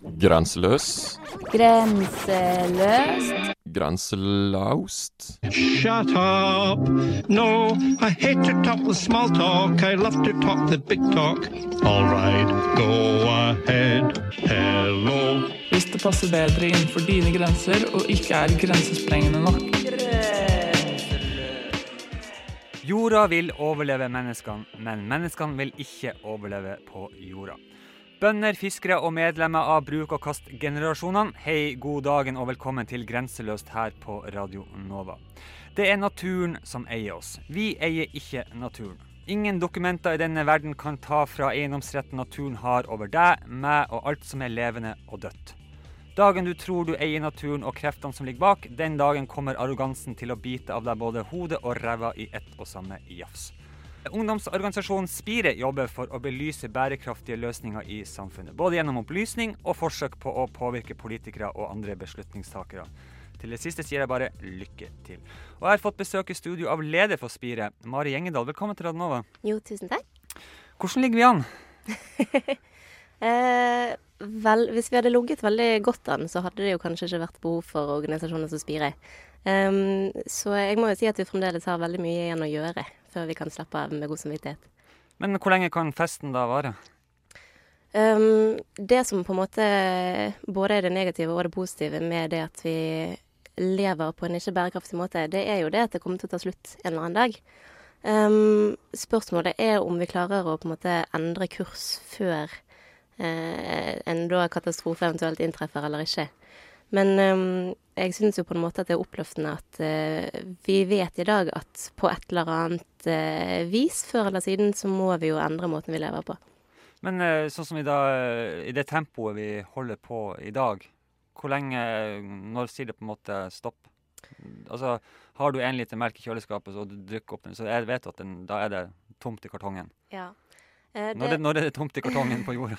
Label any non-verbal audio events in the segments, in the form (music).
Grenseløs. Grenseløst. Grenselaust. Shut up! No, I hate to talk the small talk. I love to talk the big talk. All right, go ahead. Hello. Hvis det passer bedre innenfor dine grenser og ikke er grensesprengende nok. Jorda vil overleve menneskene, men menneskene vil ikke overleve på jorda. Bønder, fiskere og medlemmer av bruk og kast-generasjonene, hei, god dagen og velkommen til Grenseløst her på Radio Nova. Det er naturen som eier oss. Vi eier ikke naturen. Ingen dokumenter i denne verden kan ta fra eiendomsretten naturen har over deg, meg og alt som er levende og dødt. Dagen du tror du eier naturen og kreftene som ligger bak, den dagen kommer arrogansen til å bite av deg både hodet og ræva i ett og samme jafs. Ungdomsorganisasjonen Spire jobber for å belyse bærekraftige løsninger i samfunnet. Både gjennom opplysning og forsøk på å påvirke politikere og andre beslutningstakere. Til det siste sier jeg bare lykke til. Og jeg har fått besøk i studio av leder for Spire, Mari Gjengedal. Velkommen til Radnova. Jo, tusen takk. Hvordan ligger vi an? (laughs) Eh, vel, hvis vi hadde ligget veldig godt an, så hadde det jo kanskje ikke vært behov for organisasjoner som Spire. Um, så jeg må jo si at vi fremdeles har veldig mye igjen å gjøre før vi kan slappe av med god samvittighet. Men hvor lenge kan festen da vare? Um, det som på en måte både er det negative og det positive med det at vi lever på en ikke bærekraftig måte, det er jo det at det kommer til å ta slutt en eller annen dag. Um, spørsmålet er om vi klarer å på en måte endre kurs før eh, en da katastrofe eventuelt inntreffer eller ikke. Men um, jeg syns jo på en måte at det er oppløftende at uh, vi vet i dag at på et eller annet uh, vis, før eller siden, så må vi jo endre måten vi lever på. Men uh, sånn som i, dag, i det tempoet vi holder på i dag, hvor lenge Når sier det på en måte stopp? Altså, har du én liter melk i kjøleskapet, så du drikker opp den, så jeg vet at den, da er det tomt i kartongen. Ja. Eh, Når, det, når er det tomt i kartongen på jorda?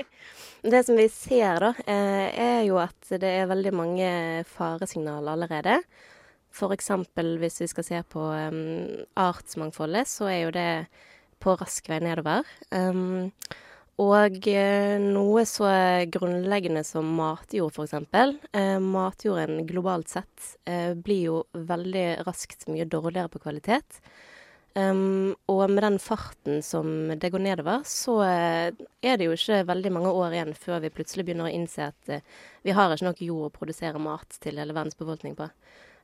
(laughs) Det som vi ser, da, eh, er jo at det er veldig mange faresignaler allerede. F.eks. hvis vi skal se på um, artsmangfoldet, så er jo det på rask vei nedover. Um, og noe så grunnleggende som matjord, f.eks. Eh, matjorden globalt sett eh, blir jo veldig raskt mye dårligere på kvalitet. Um, og med den farten som det går nedover, så uh, er det jo ikke veldig mange år igjen før vi plutselig begynner å innse at uh, vi har ikke nok jord å produsere mat til hele verdens befolkning på.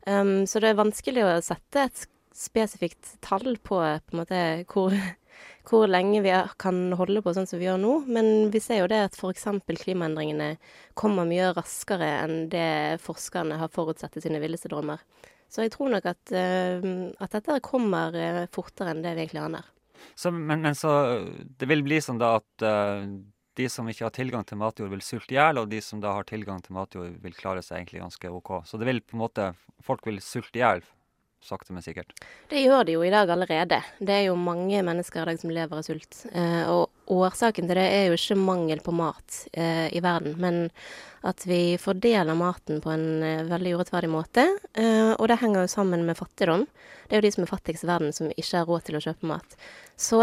Um, så det er vanskelig å sette et spesifikt tall på, på måte, hvor, (laughs) hvor lenge vi kan holde på sånn som vi gjør nå. Men vi ser jo det at f.eks. klimaendringene kommer mye raskere enn det forskerne har forutsett i sine villeste drømmer. Så jeg tror nok at, uh, at dette kommer uh, fortere enn det vi egentlig aner. Så, men, men, så det vil bli sånn da at uh, de som ikke har tilgang til matjord, vil sulte i hjel, og de som da har tilgang til matjord, vil klare seg egentlig ganske OK. Så det vil på en måte Folk vil sulte i hjel sakte, men sikkert. Det gjør de jo i dag allerede. Det er jo mange mennesker i dag som lever av sult. Eh, og årsaken til det er jo ikke mangel på mat eh, i verden, men at vi fordeler maten på en eh, veldig urettferdig måte. Eh, og det henger jo sammen med fattigdom. Det er jo de som er fattigst i verden, som ikke har råd til å kjøpe mat. Så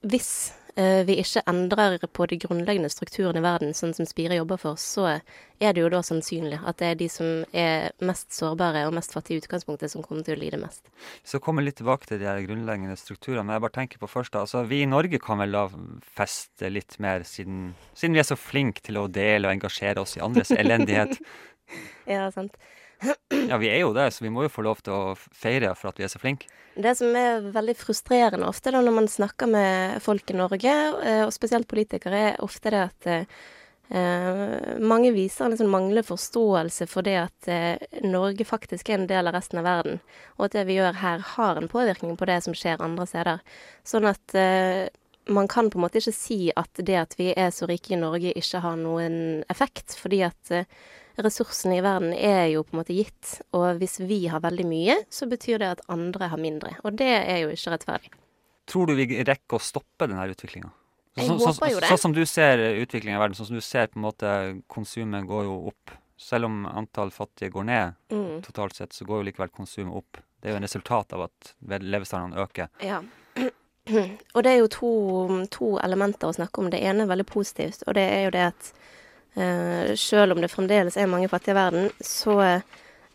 hvis vi ikke endrer på de grunnleggende strukturene i verden, sånn som Spire jobber for, så er det jo da sannsynlig at det er de som er mest sårbare og mest fattige i utgangspunktet, som kommer til å lide mest. Så kommer litt tilbake til de her grunnleggende strukturene. Men jeg bare tenker på først, altså Vi i Norge kan vel da feste litt mer, siden, siden vi er så flinke til å dele og engasjere oss i andres elendighet. (laughs) ja, sant. Ja, vi er jo det, så vi må jo få lov til å feire for at vi er så flinke. Det som er veldig frustrerende ofte da, når man snakker med folk i Norge, eh, og spesielt politikere, er ofte det at eh, mange viser en liksom manglende forståelse for det at eh, Norge faktisk er en del av resten av verden, og at det vi gjør her, har en påvirkning på det som skjer andre steder. Sånn at eh, man kan på en måte ikke si at det at vi er så rike i Norge, ikke har noen effekt, fordi at eh, ressursene i verden er jo på en måte gitt. Og hvis vi har veldig mye, så betyr det at andre har mindre. Og det er jo ikke rettferdig. Tror du vi rekker å stoppe denne utviklinga? Jeg så, det. Sånn som du ser utviklinga i verden, sånn som du ser på en måte konsumet går jo opp. Selv om antall fattige går ned mm. totalt sett, så går jo likevel konsumet opp. Det er jo en resultat av at levestandardene øker. Ja. (clears throat) Og det er jo to, to, elementer å snakke om. Det ene er veldig positivt, og det er jo det at selv om det fremdeles er mange fattige i verden, så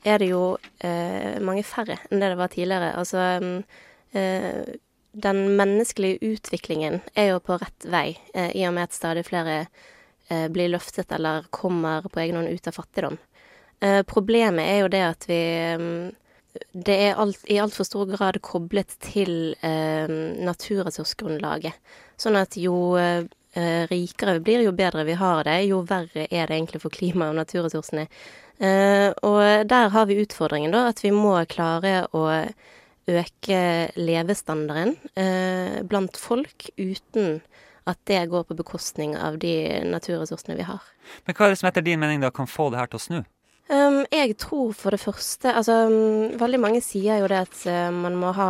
er det jo eh, mange færre enn det det var tidligere. Altså eh, den menneskelige utviklingen er jo på rett vei, eh, i og med at stadig flere eh, blir løftet eller kommer på egen hånd ut av fattigdom. Eh, problemet er jo det at vi mm, det er alt, i altfor stor grad koblet til eh, naturressursgrunnlaget. Sånn at jo eh, rikere vi blir, jo bedre vi har det, jo verre er det egentlig for klimaet og naturressursene. Eh, og der har vi utfordringen, da, at vi må klare å øke levestandarden eh, blant folk uten at det går på bekostning av de naturressursene vi har. Men hva er det som etter din mening da kan få det her til å snu? Um, jeg tror for det første Altså, um, veldig mange sier jo det at uh, man må ha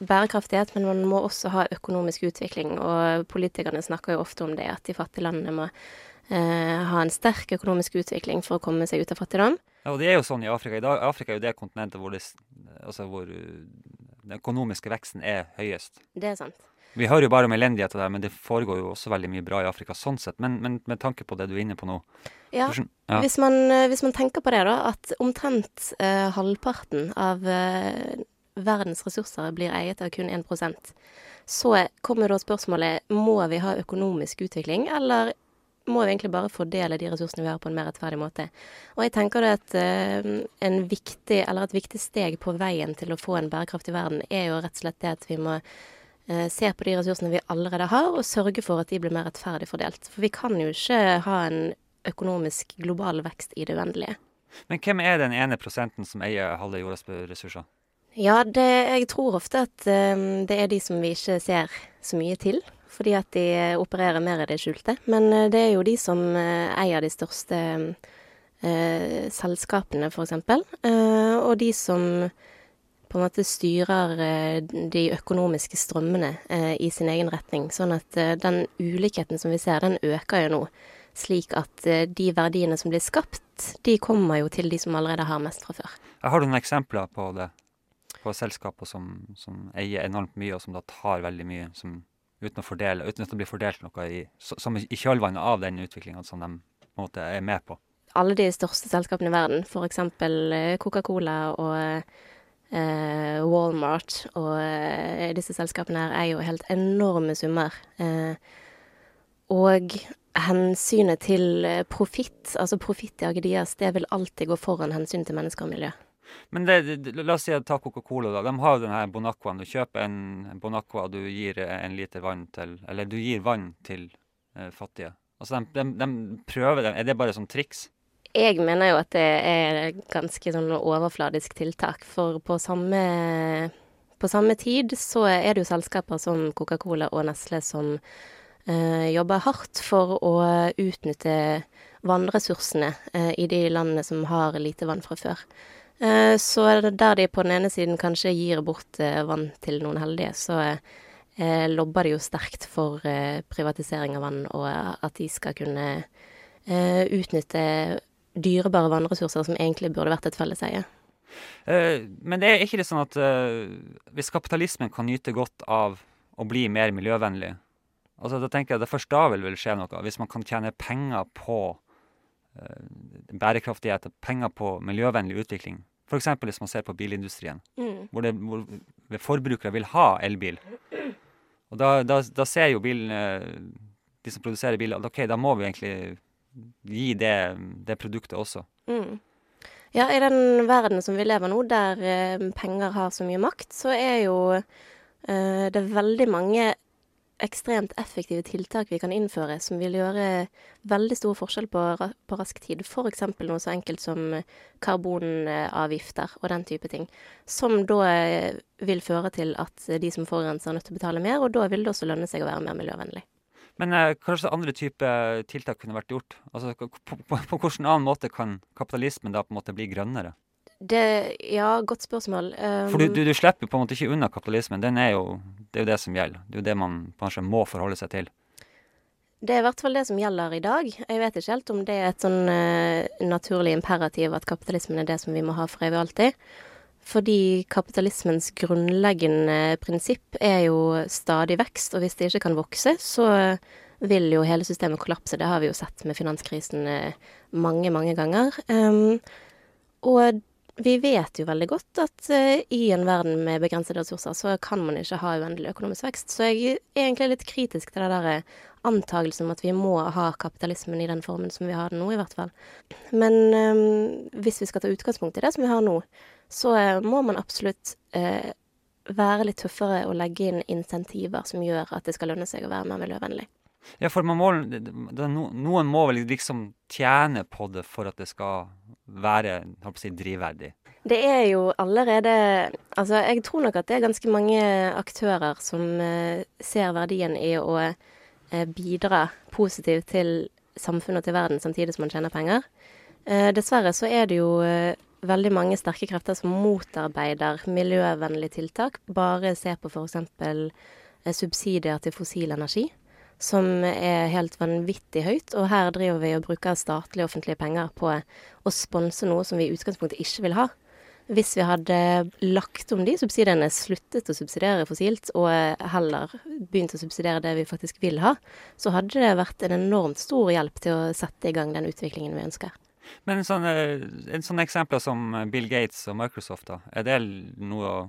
bærekraftighet, men man må også ha økonomisk utvikling. Og politikerne snakker jo ofte om det, at de fattige landene må uh, ha en sterk økonomisk utvikling for å komme seg ut av fattigdom. Ja, og det er jo sånn i Afrika i dag. Afrika er jo det kontinentet hvor, det, altså hvor den økonomiske veksten er høyest. Det er sant. Vi hører jo bare om elendighet, der, men det foregår jo også veldig mye bra i Afrika sånn sett. Men, men med tanke på det du er inne på nå Ja, hvordan- ja. Hvis, man, eh, hvis man tenker på det, da, at omtrent eh, halvparten av eh, verdens ressurser blir eiet av kun 1% så kommer da spørsmålet må vi ha økonomisk utvikling, eller må vi egentlig bare fordele de ressursene vi har, på en mer rettferdig måte. Og jeg tenker det at eh, en viktig, eller et viktig steg på veien til å få en bærekraftig verden, er jo rett og slett det at vi må eh, se på de ressursene vi allerede har, og sørge for at de blir mer rettferdig fordelt. For vi kan jo ikke ha en økonomisk global vekst i det uendelige. Men hvem er den ene prosenten som eier halve jordas ressurser? Ja, det, jeg tror ofte at um, det er de som vi ikke ser så mye til. Fordi at de eh, opererer mer i det skjulte. Men eh, det er jo de som eh, eier de største eh, selskapene, f.eks. Eh, og de som på en måte styrer eh, de økonomiske strømmene eh, i sin egen retning. Sånn at den ulikheten som vi ser, den øker jo nå. Slik at de verdiene som blir skapt, de kommer jo til de som allerede har mest fra før. Jeg har noen eksempler på det? På selskaper som, som eier enormt mye, og som da tar veldig mye som, uten å fordele, uten at det blir fordelt noe i, som i kjølvannet av den utviklinga som de på en måte er med på. alle de største selskapene i verden, f.eks. Coca-Cola og eh, Walmart og eh, disse selskapene her er jo helt enorme summer. Eh, og hensynet til eh, profitt, altså i Agedias, det vil alltid gå foran hensynet til mennesker og miljø. Men det, la oss si at ta Coca-Cola. da. De har jo den her Bonacquaen. Du kjøper en Bonacqua, og du gir eh, en liter vann til Eller du gir vann til eh, fattige. Altså, de, de, de prøver det. Er det bare sånn triks? Jeg mener jo at det er ganske sånn overfladisk tiltak, for på samme, på samme tid så er det jo selskaper som Coca-Cola og Nestle som eh, jobber hardt for å utnytte vannressursene eh, i de landene som har lite vann fra før. Eh, så er det der de på den ene siden kanskje gir bort eh, vann til noen heldige, så eh, lobber de jo sterkt for privatisering av vann, og at de skal kunne utnytte dyrebare vannressurser som egentlig burde vært et felleseie. Men det er ikke det sånn at hvis kapitalismen kan nyte godt av å bli mer miljøvennlig altså da tenker jeg Det først da vil vel skje noe. Hvis man kan tjene penger på bærekraftighet, penger på miljøvennlig utvikling. F.eks. hvis man ser på bilindustrien, hvor, det, hvor forbrukere vil ha elbil. Og da, da, da ser jo bilene, de som produserer biler, at ok, da må vi egentlig gi det, det produktet også. Mm. Ja, i den verden som vi lever nå, der eh, penger har så mye makt, så er jo eh, det veldig mange ekstremt effektive tiltak vi kan innføre som vil gjøre veldig stor forskjell på, på rask tid. F.eks. noe så enkelt som karbonavgifter og den type ting. Som da eh, vil føre til at de som forurenser, er nødt til å betale mer, og da vil det også lønne seg å være mer miljøvennlig. Men eh, slags andre typer tiltak kunne vært gjort? Altså, på, på, på hvilken annen måte kan kapitalismen da på en måte bli grønnere? Det Ja, godt spørsmål. Um, For du, du, du slipper på en måte ikke unna kapitalismen. Den er jo, det er jo det som gjelder. Det er jo det man kanskje må forholde seg til. Det er i hvert fall det som gjelder i dag. Jeg vet ikke helt om det er et sånn uh, naturlig imperativ at kapitalismen er det som vi må ha for evig og alltid. Fordi kapitalismens grunnleggende prinsipp er jo stadig vekst, og hvis det ikke kan vokse, så vil jo hele systemet kollapse. Det har vi jo sett med finanskrisen eh, mange, mange ganger. Um, og vi vet jo veldig godt at uh, i en verden med begrensede ressurser, så kan man ikke ha uendelig økonomisk vekst. Så jeg er egentlig litt kritisk til det der eh, antagelsen om at vi må ha kapitalismen i den formen som vi har den nå, i hvert fall. Men um, hvis vi skal ta utgangspunkt i det som vi har nå, så uh, må man absolutt uh, være litt tøffere og legge inn insentiver som gjør at det skal lønne seg å være mer miljøvennlig. Ja, for må, noen må vel liksom tjene på det for at det skal være si, drivverdig? Det er jo allerede Altså, jeg tror nok at det er ganske mange aktører som eh, ser verdien i å eh, bidra positivt til samfunnet og til verden samtidig som man tjener penger. Eh, dessverre så er det jo veldig mange sterke krefter som motarbeider miljøvennlige tiltak. Bare se på f.eks. Eh, subsidier til fossil energi som er helt vanvittig høyt. Og her driver vi og bruker statlige offentlige penger på å sponse noe som vi i utgangspunktet ikke vil ha. Hvis vi hadde lagt om de subsidiene, sluttet å subsidiere fossilt, og heller begynt å subsidiere det vi faktisk vil ha, så hadde det vært en enormt stor hjelp til å sette i gang den utviklingen vi ønsker. Men en sånn, eh, en sånn eksempler som Bill Gates og Microsoft, da, er det noe å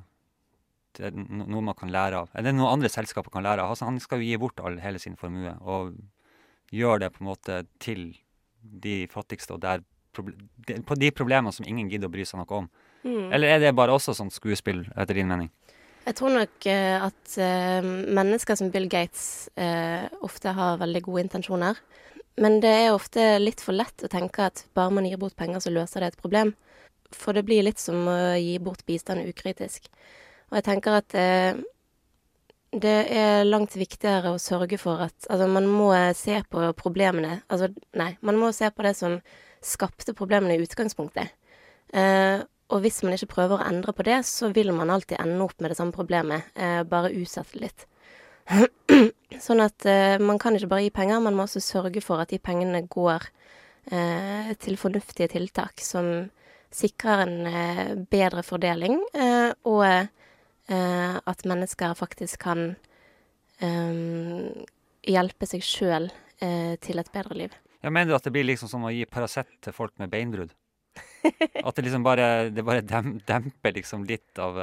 det er noe man kan lære av. Er det noe andre selskaper kan lære av? Altså, han skal jo gi bort all, hele sin formue, og gjøre det på en måte til de fattigste, og der, på de problemene som ingen gidder å bry seg noe om. Mm. Eller er det bare også sånn skuespill, etter din mening? Jeg tror nok uh, at uh, mennesker som Bill Gates uh, ofte har veldig gode intensjoner. Men det er ofte litt for lett å tenke at bare man gir bort penger, så løser det et problem. For det blir litt som å gi bort bistand ukritisk. Og jeg tenker at eh, det er langt viktigere å sørge for at Altså, man må se på problemene Altså, nei, man må se på det som skapte problemene i utgangspunktet. Eh, og hvis man ikke prøver å endre på det, så vil man alltid ende opp med det samme problemet, eh, bare utsette litt. (clears throat) sånn at eh, man kan ikke bare gi penger, man må også sørge for at de pengene går eh, til fornuftige tiltak som sikrer en eh, bedre fordeling, og Eh, at mennesker faktisk kan um, hjelpe seg sjøl eh, til et bedre liv. Jeg mener du at det blir liksom som å gi Paracet til folk med beinbrudd? At det liksom bare, det bare demper liksom litt av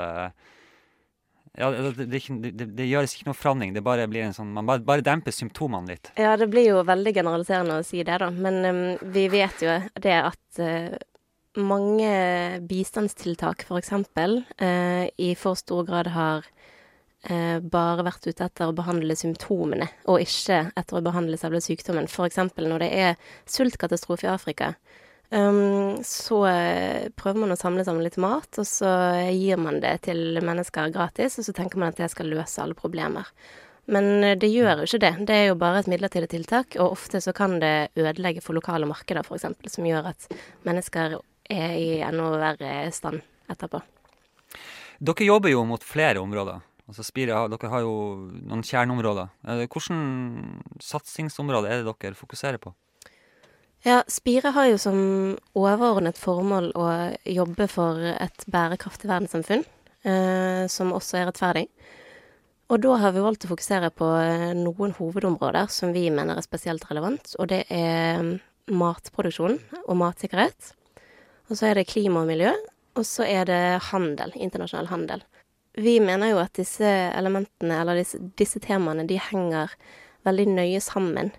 ja, det, det, det, det, gjøres ikke noe forandring. Det bare blir en sånn, Man bare, bare, demper symptomene litt. Ja, det blir jo veldig generaliserende å si det, da. Men um, vi vet jo det at uh, mange bistandstiltak f.eks. Eh, i for stor grad har eh, bare vært ute etter å behandle symptomene, og ikke etter å behandle selve sykdommen. F.eks. når det er sultkatastrofe i Afrika. Um, så eh, prøver man å samle sammen litt mat, og så gir man det til mennesker gratis, og så tenker man at det skal løse alle problemer. Men eh, det gjør jo ikke det. Det er jo bare et midlertidig tiltak, og ofte så kan det ødelegge for lokale markeder, f.eks., som gjør at mennesker er i enda verre stand etterpå. Dere jobber jo mot flere områder. Altså Spire, dere har jo noen kjerneområder. Hvilke satsingsområder er det dere fokuserer på? Ja, Spire har jo som overordnet formål å jobbe for et bærekraftig verdenssamfunn, eh, som også er rettferdig. Og da har vi valgt å fokusere på eh, noen hovedområder som vi mener er spesielt relevant, og det er mm, matproduksjon og matsikkerhet. Og så er det klima og miljø. Og så er det handel. Internasjonal handel. Vi mener jo at disse elementene, eller disse, disse temaene, de henger veldig nøye sammen.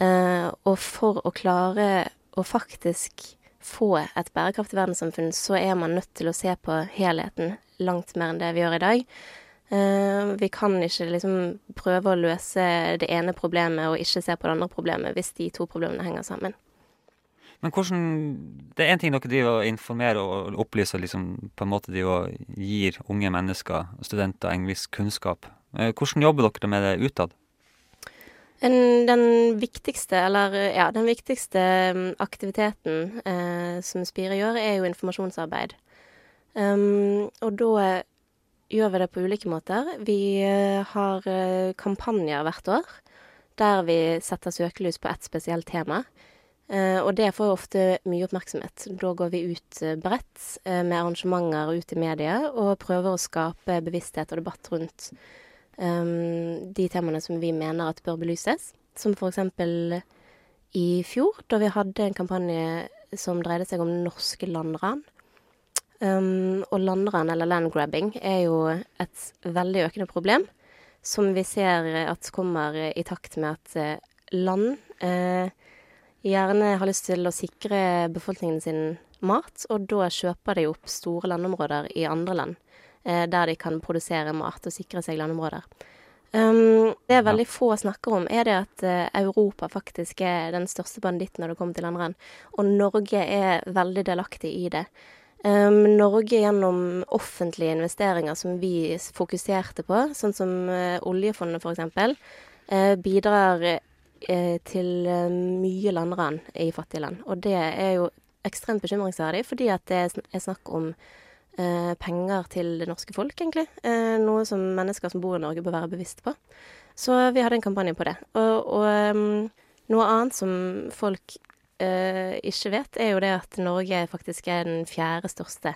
Eh, og for å klare å faktisk få et bærekraftig verdenssamfunn, så er man nødt til å se på helheten langt mer enn det vi gjør i dag. Uh, vi kan ikke liksom prøve å løse det ene problemet og ikke se på det andre problemet hvis de to problemene henger sammen. Men hvordan Det er én ting dere driver og informerer og opplyser liksom, på en måte de gir unge mennesker, studenter, en viss kunnskap. Eh, hvordan jobber dere med det utad? Den viktigste, eller ja, den viktigste mm, aktiviteten eh, som Spire gjør, er jo informasjonsarbeid. Um, og da gjør vi det på ulike måter. Vi uh, har uh, kampanjer hvert år der vi setter søkelys på ett spesielt tema. Uh, og det får jo ofte mye oppmerksomhet. Da går vi ut uh, bredt uh, med arrangementer ut i media og prøver å skape bevissthet og debatt rundt um, de temaene som vi mener at bør belyses. som eksempel i fjor, da vi hadde en kampanje som dreide seg om norske landran. Um, og landran, eller landgrabbing, er jo et veldig økende problem, som vi ser at kommer i takt med at eh, land eh, gjerne har lyst til å sikre befolkningen sin mat, og da kjøper de opp store landområder i andre land, eh, der de kan produsere mat og sikre seg landområder. Um, det veldig få snakker om, er det at eh, Europa faktisk er den største banditten når det kommer til landrenn, og Norge er veldig delaktig i det. Um, Norge gjennom offentlige investeringer som vi fokuserte på, sånn som uh, oljefondet f.eks., uh, bidrar til uh, mye landran i fattige land. Og det er jo ekstremt bekymringsverdig, fordi at det er snakk om eh, penger til det norske folk, egentlig. Eh, noe som mennesker som bor i Norge bør være bevisst på. Så vi hadde en kampanje på det. Og, og um, noe annet som folk ikke vet, er jo det at Norge faktisk er den fjerde største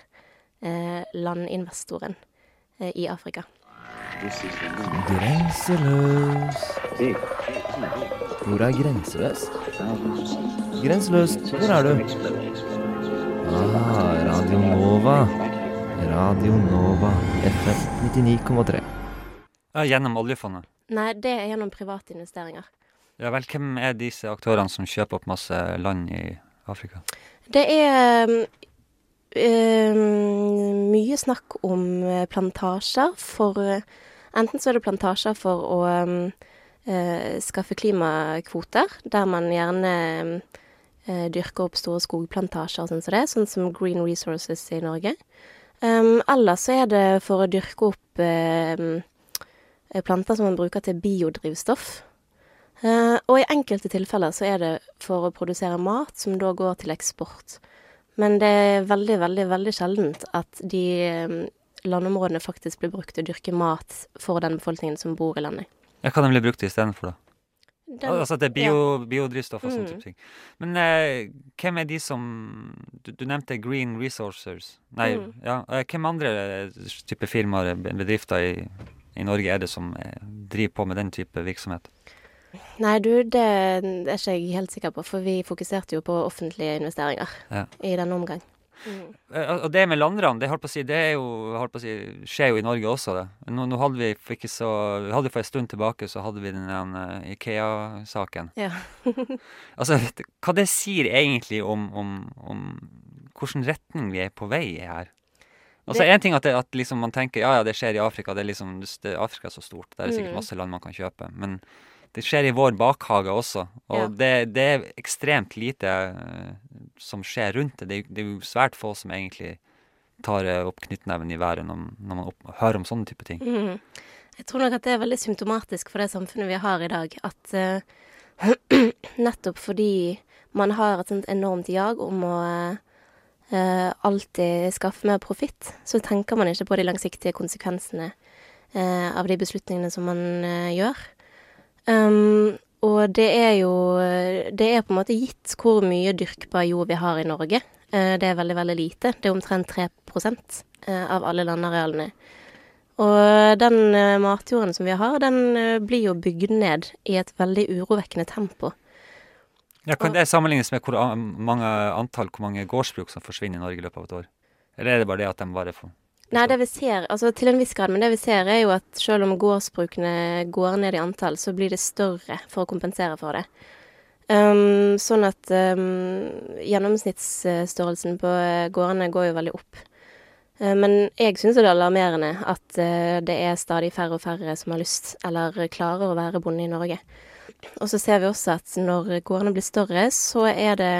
landinvestoren i Afrika. Grenseløs. Hvor er grenseløs? Grenseløs, hvor er du? Ah, Radio Nova. Radio Nova, FM 99,3. Gjennom oljefondet. Nei, det er gjennom private investeringer. Ja vel, hvem er disse aktørene som kjøper opp masse land i Afrika? Det er um, mye snakk om plantasjer for Enten så er det plantasjer for å um, skaffe klimakvoter, der man gjerne uh, dyrker opp store skogplantasjer og sånn som det, sånn som Green Resources i Norge. Um, eller så er det for å dyrke opp uh, planter som man bruker til biodrivstoff. Uh, og i enkelte tilfeller så er det for å produsere mat som da går til eksport. Men det er veldig, veldig, veldig sjeldent at de um, landområdene faktisk blir brukt til å dyrke mat for den befolkningen som bor i landet. Ja, Hva de bli brukt til istedenfor, da? Den, altså det er bio, ja. biodrivstoff og sånne Mm. type ting. Men eh, hvem er de som du, du nevnte Green Resources. Nei, Mm. ja. eh, Hvem andre eh, type firmaer, bedrifter i, i Norge er det som eh, driver på med den type virksomhet? Nei, du, det, det er ikke jeg helt sikker på, for vi fokuserte jo på offentlige investeringer Ja. i denne omgang. Eh, Og det med landran, det, si, det er jo, si, skjer jo i Norge også. det. Nå, nå hadde vi for så, vi hadde for en stund tilbake så hadde vi den eh, Ikea-saken. Ja. (laughs) Altså, hva det sier egentlig om, om, om hvilken retning vi er på vei i her? Altså, Det- En ting at, det, at liksom man tenker ja, ja, det skjer i Afrika. det er liksom, det, Afrika er så stort. Det er sikkert Mm. masse land man kan kjøpe. Men det skjer i vår bakhage også. Og Ja. det, det er ekstremt lite uh, som skjer rundt det. Det, er- jo svært få som egentlig tar eh, opp knyttneven i været når, når man opp, hører om sånne type ting. Mm. Jeg tror nok at det er veldig symptomatisk for det samfunnet vi har i dag. At uh, (clears throat) nettopp fordi man har et sånt enormt jag om å alltid skaffe mer profitt, så tenker man ikke på de langsiktige konsekvensene av de beslutningene som man gjør. Um, og det er jo Det er på en måte gitt hvor mye dyrkbar jord vi har i Norge. Uh, det er veldig, veldig lite. Det er omtrent 3 eh, av alle landarealene. Og den eh, matjorden som vi har, den blir jo bygd ned i et veldig urovekkende tempo. Ja, kan det sammenlignes med hvor mange antall, hvor mange gårdsbruk som forsvinner i Norge i løpet av et år? Eller er det bare det at de bare får Nei, det vi ser, altså til en viss grad, men det vi ser er jo at selv om gårdsbrukene går ned i antall, så blir det større for å kompensere for det. Um, sånn at um, gjennomsnittsstørrelsen på eh, gårdene går jo veldig opp. Eh, men jeg syns det er alarmerende at eh, det er stadig færre og færre som har lyst, eller klarer å være bonde i Norge. Og så ser vi også at når gårdene blir større, så er det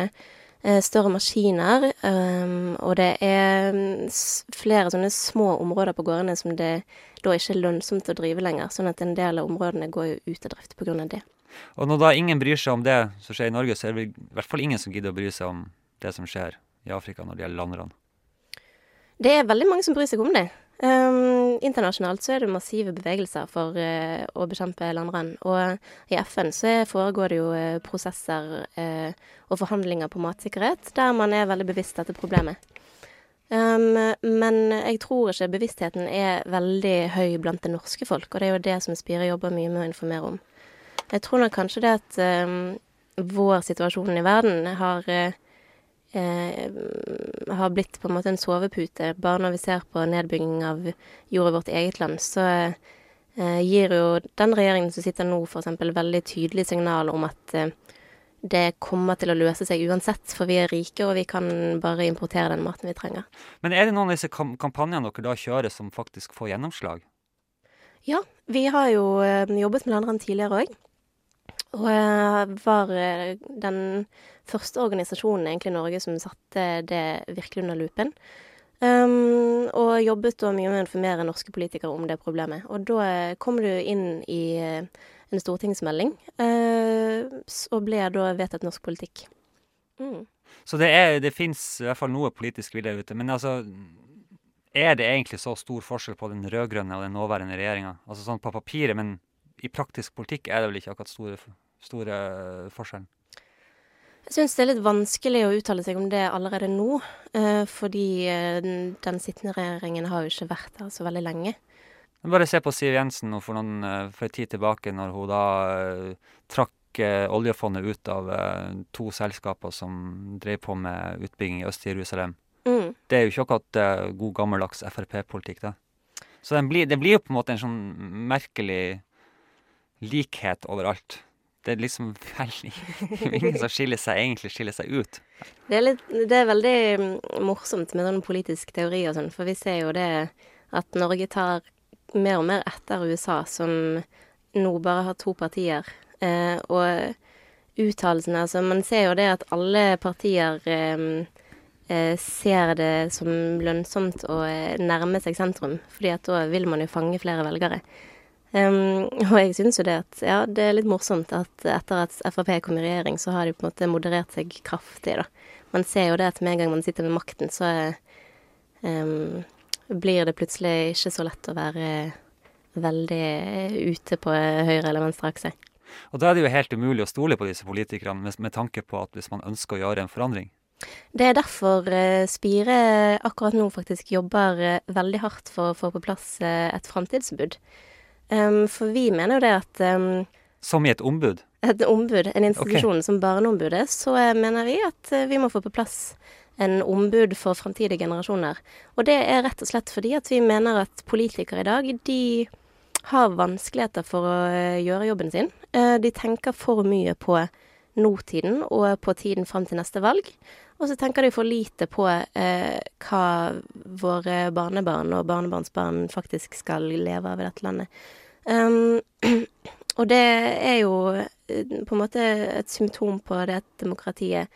større maskiner, um, og det er mm, flere sånne små områder på gårdene som det da ikke er lønnsomt å drive lenger, sånn at en del av områdene går jo ut av drift av det. Og når da ingen bryr seg om det som skjer i Norge, så er det i hvert fall ingen som gidder å bry seg om det som skjer i Afrika når det gjelder landran. Det er veldig mange som bryr seg om det. Um, internasjonalt så er det massive bevegelser for uh, å bekjempe landrenn. Og i FN så foregår det jo uh, prosesser uh, og forhandlinger på matsikkerhet, der man er veldig bevisst dette problemet. Um, men jeg tror ikke bevisstheten er veldig høy blant det norske folk, og det er jo det som Spire jobber mye med å informere om. Jeg tror nok kanskje det at um, vår situasjon i verden har eh, eh, har blitt på en måte en sovepute. Bare når vi ser på nedbygging av jord i vårt eget land, så eh, gir jo den regjeringen som sitter nå, f.eks. veldig tydelig signal om at eh, det kommer til å løse seg uansett, for vi er rike og vi kan bare importere den maten vi trenger. Men er det noen av disse kam kampanjene dere da kjører som faktisk får gjennomslag? Ja, vi har jo eh, jobbet med andre enn tidligere òg. Og var eh, den første organisasjonen egentlig i Norge som satte det virkelig under lupen. Um, og jobbet da mye med å informere norske politikere om det problemet. Og da eh, kom du inn i eh, en stortingsmelding, uh, og ble da vedtatt norsk politikk. Mm. Så det, er, det fins i hvert fall noe politisk vilje ute. Men altså, er det egentlig så stor forskjell på den rød-grønne og den nåværende regjeringa? Altså sånn på papiret, men i praktisk politikk er det vel ikke akkurat store, store forskjellen? Jeg syns det er litt vanskelig å uttale seg om det allerede nå, eh, fordi eh, den, sittende regjeringen har jo ikke vært der så veldig lenge. Bare se på Siv Jensen for, noen, eh, for en tid tilbake, når hun da eh, trakk eh, oljefondet ut av eh, to selskaper som drev på med utbygging i Øst-Jerusalem. Mm. Det er jo ikke akkurat eh, god gammeldags Frp-politikk, det. Så den blir, det blir jo på en måte en sånn merkelig likhet overalt. Det er liksom veldig (laughs) Ingen som skiller seg, egentlig skiller seg ut. Det er, litt, det er veldig mm, morsomt med sånn politisk teori og sånn, for vi ser jo det at Norge tar mer og mer etter USA, som nå bare har to partier. Eh, og uttalelsene Altså, man ser jo det at alle partier eh, eh, ser det som lønnsomt å eh, nærme seg sentrum, fordi at da vil man jo fange flere velgere. Um, og jeg syns jo det at ja, det er litt morsomt at etter at Frp kom i regjering, så har de på en måte moderert seg kraftig, da. Man ser jo det at med en gang man sitter med makten, så um, blir det plutselig ikke så lett å være veldig ute på høyre eller venstre akse. Og da er det jo helt umulig å stole på disse politikerne med, med tanke på at hvis man ønsker å gjøre en forandring. Det er derfor eh, Spire akkurat nå faktisk jobber eh, veldig hardt for å få på plass eh, et framtidsbud. Um, for vi mener jo det at um, Som i et ombud. et ombud, en institusjon som Barneombudet, så eh, mener vi at eh, vi må få på plass en ombud for framtidige generasjoner. Og det er rett og slett fordi at vi mener at politikere i dag, de har vanskeligheter for å eh, gjøre jobben sin. De tenker for mye på nåtiden og på tiden fram til neste valg. Og så tenker de for lite på eh, hva våre barnebarn og barnebarnsbarn faktisk skal leve av i dette landet. Um, (clears throat) og det er jo eh, på en måte et symptom på det at demokratiet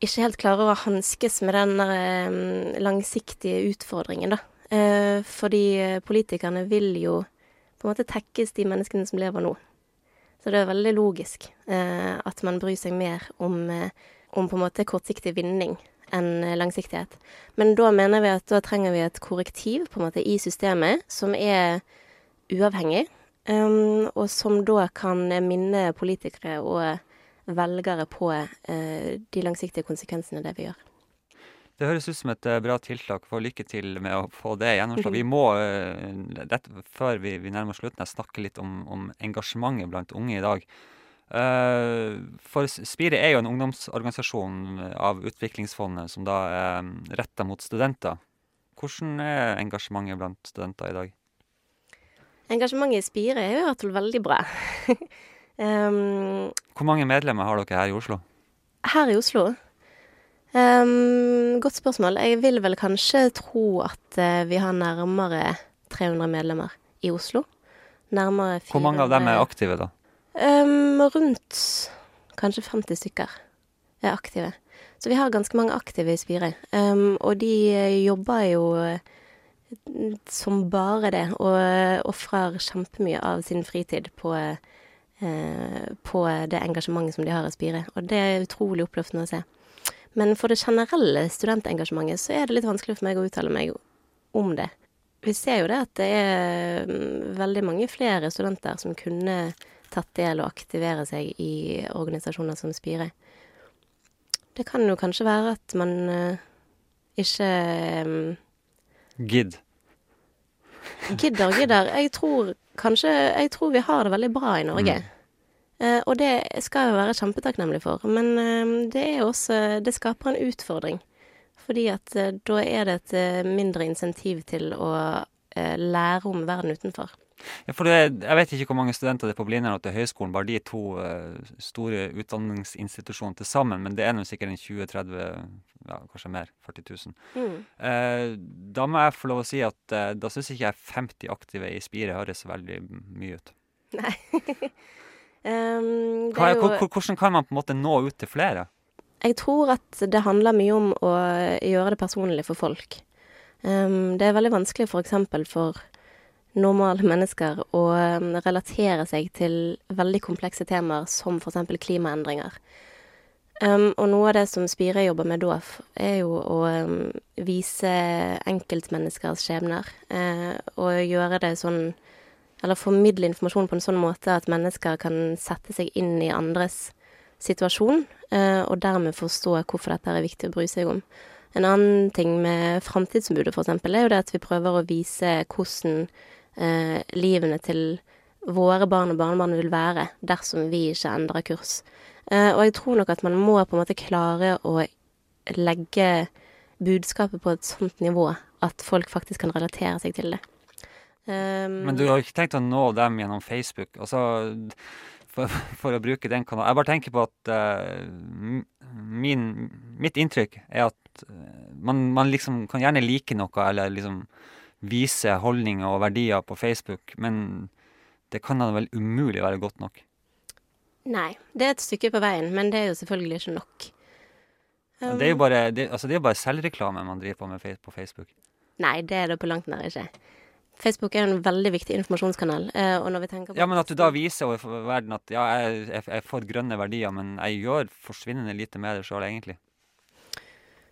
ikke helt klarer å hanskes med den der, eh, langsiktige utfordringen, da. Eh, fordi politikerne vil jo på en måte tekkes de menneskene som lever nå. Så det er veldig logisk eh, at man bryr seg mer om, eh, om på en måte kortsiktig vinning enn eh, langsiktighet. Men da mener vi at da trenger vi et korrektiv på en måte i systemet som er uavhengig, um, og som da kan minne politikere og velgere på uh, de langsiktige konsekvensene av det vi gjør. Det høres ut som et eh, bra tiltak. Få lykke til med å få det gjennomslag. Vi må, eh, dette, før vi, vi nærmer oss slutten, snakke litt om, om engasjementet blant unge i dag. Eh, for S- Spire er jo en ungdomsorganisasjon av Utviklingsfondet som da er retta mot studenter. Hvordan er engasjementet blant studenter i dag? Engasjementet i Spire er jo i hvert fall veldig bra. um, (laughs) Hvor mange medlemmer har dere her i Oslo? Her i Oslo? Ehm, godt spørsmål. Jeg vil vel kanskje tro at uh, vi har nærmere 300 medlemmer i Oslo. Nærmere 400 Hvor mange av dem er aktive, da? Um, rundt kanskje 50 stykker er aktive. Så vi har ganske mange aktive i Spire. Um, og de eh, jobber jo eh, som bare det, og ofrer kjempemye av sin fritid på, på det engasjementet som de har i Spire. Og det er utrolig oppløftende å se. Men for det generelle studentengasjementet så er det litt vanskelig for meg å uttale meg om det. Vi ser jo det at det er mm, veldig mange flere studenter som kunne tatt del og aktivere seg i organisasjoner som Spire. Det kan jo kanskje være at man eh, ikke mm, Gidd. gidder gidder. Jeg tror kanskje Jeg tror vi har det veldig bra i Norge. Eh, og det skal jeg være kjempetakknemlig for, men eh, det er også Det skaper en utfordring. Fordi at eh, da er det et eh, mindre insentiv til å eh, lære om verden utenfor. Ja, for det, jeg vet ikke hvor mange studenter det er på Blindern og til høyskolen, bare de to eh, store utdanningsinstitusjonene til sammen, men det er nå sikkert en 20-30, ja, kanskje mer, 40 000. Mm. Eh, da må jeg få lov å si at eh, da syns ikke jeg 50 aktive i Spire høres veldig mye ut. Nei. (laughs) Ehm, det Hva, jo hvor- hvor- hvordan kan man på en måte nå ut til flere? Jeg tror at det handler mye om å gjøre det personlig for folk. Um, det er veldig vanskelig for eksempel for normale mennesker å relatere seg til veldig komplekse temaer som for eksempel klimaendringer. Um, og noe av det som Spire jobber med da, er jo å vise enkeltmenneskers skjebner. Uh, og gjøre det sånn Eller formidle informasjon på en sånn måte at mennesker kan sette seg inn i andres situasjon, eh, og dermed forstå hvorfor dette er viktig å bry seg om. En annen ting med Framtidsombudet, eksempel, er jo det at vi prøver å vise hvordan eh, livene til våre barn og barnebarn vil være dersom vi ikke endrer kurs. Eh, og jeg tror nok at man må på en måte klare å legge budskapet på et sånt nivå at folk faktisk kan relatere seg til det. Um, Men du har ikke tenkt å nå dem gjennom Facebook? Altså, for, for å bruke den kanalen. Jeg bare tenker på at uh, min, mitt inntrykk er at eh, man, man liksom kan gjerne like noe, eller liksom vise holdninger og verdier på Facebook, men det kan da vel umulig være godt nok? Nei, det er et stykke på veien, men det er jo selvfølgelig ikke nok. Um, Det er jo bare, det, altså det er bare selvreklame man driver på med på Facebook. Nei, det er det på langt nær ikke. Facebook er en veldig viktig informasjonskanal, eh, og når vi tenker på Ja, men at du da viser overfor verden at ja, jeg, jeg, jeg får grønne verdier, men jeg gjør forsvinnende lite med det sjøl, egentlig.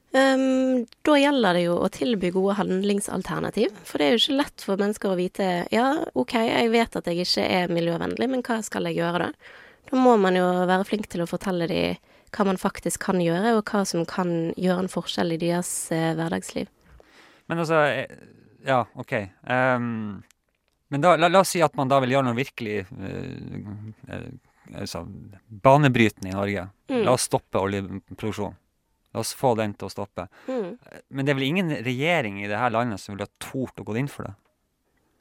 Um, da gjelder det jo å tilby gode handlingsalternativ. For det er jo ikke lett for mennesker å vite Ja, OK, jeg vet at jeg ikke er miljøvennlig, men hva skal jeg gjøre da? Da må man jo være flink til å fortelle dem hva man faktisk kan gjøre, og hva som kan gjøre en forskjell i deres eh, hverdagsliv. Men altså eh, Ja, OK. Um, men da, la, la oss si at man da vil gjøre noe virkelig uh, uh, banebrytende i Norge. Mm. La oss stoppe oljeproduksjonen. La oss få den til å stoppe. Mm. Men det er vel ingen regjering i dette landet som ville ha tort å gå inn for det?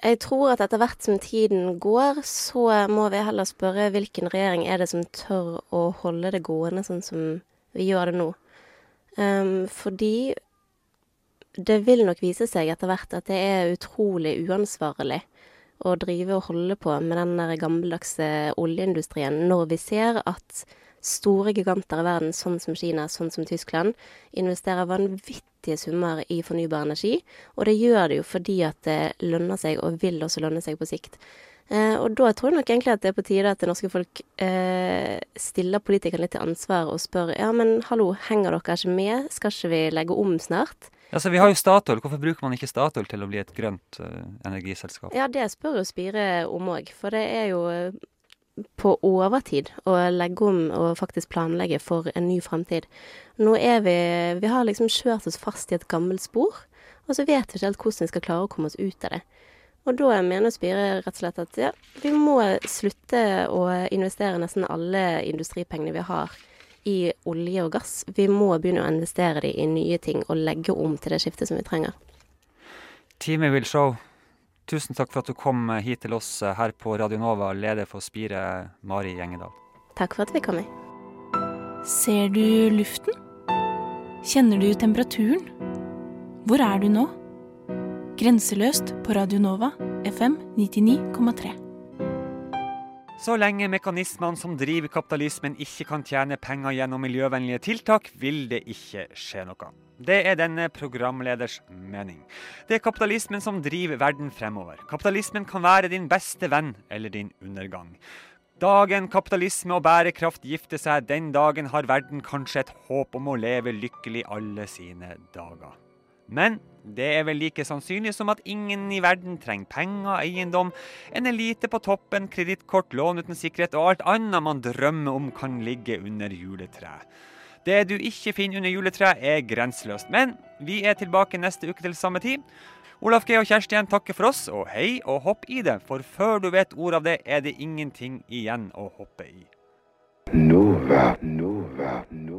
Jeg tror at etter hvert som tiden går, så må vi heller spørre hvilken regjering er det som tør å holde det gående sånn som vi gjør det nå. Um, fordi det vil nok vise seg etter hvert at det er utrolig uansvarlig å drive og holde på med den der gammeldagse oljeindustrien når vi ser at store giganter i verden, sånn som Kina, sånn som Tyskland, investerer vanvittige summer i fornybar energi. Og det gjør det jo fordi at det lønner seg, og vil også lønne seg på sikt. Eh, og da tror jeg nok egentlig at det er på tide at det norske folk eh, stiller politikerne litt til ansvar og spør ja, men hallo, henger dere ikke med, skal ikke vi legge om snart? Altså, Vi har jo Statoil. Hvorfor bruker man ikke Statoil til å bli et grønt uh, energiselskap? Ja, det spør jo Spire om òg, for det er jo eh, på overtid å legge om og faktisk planlegge for en ny fremtid. Nå er vi Vi har liksom kjørt oss fast i et gammelt spor, og så vet vi ikke helt hvordan vi skal klare å komme oss ut av det. Og da mener Spire rett og slett at ja, vi må slutte å investere nesten alle industripengene vi har i olje og gass. Vi må begynne å investere dem i nye ting og legge om til det skiftet som vi trenger. Time will show. Tusen takk for at du kom hit til oss her på Radio Nova, leder for Spire, Mari Gjengedal. Takk for at vi kom med. Ser du luften? Kjenner du temperaturen? Hvor er du nå? Grenseløst på Radio Nova, FM 99,3. Så lenge mekanismene som driver kapitalismen ikke kan tjene penger gjennom miljøvennlige tiltak, vil det ikke skje noe. Det er denne programleders mening. Det er kapitalismen som driver verden fremover. Kapitalismen kan være din beste venn eller din undergang. Dagen kapitalisme og bærekraft gifter seg, den dagen har verden kanskje et håp om å leve lykkelig alle sine dager. Men det er vel like sannsynlig som at ingen i verden trenger penger, eiendom, en elite på toppen, kredittkort, lån uten sikkerhet og alt annet man drømmer om kan ligge under juletreet. Det du ikke finner under juletreet, er grenseløst. Men vi er tilbake neste uke til samme tid. Olaf G og Kjersti igjen takker for oss, og hei og hopp i det, for før du vet ordet av det, er det ingenting igjen å hoppe i. Nova, Nova, Nova.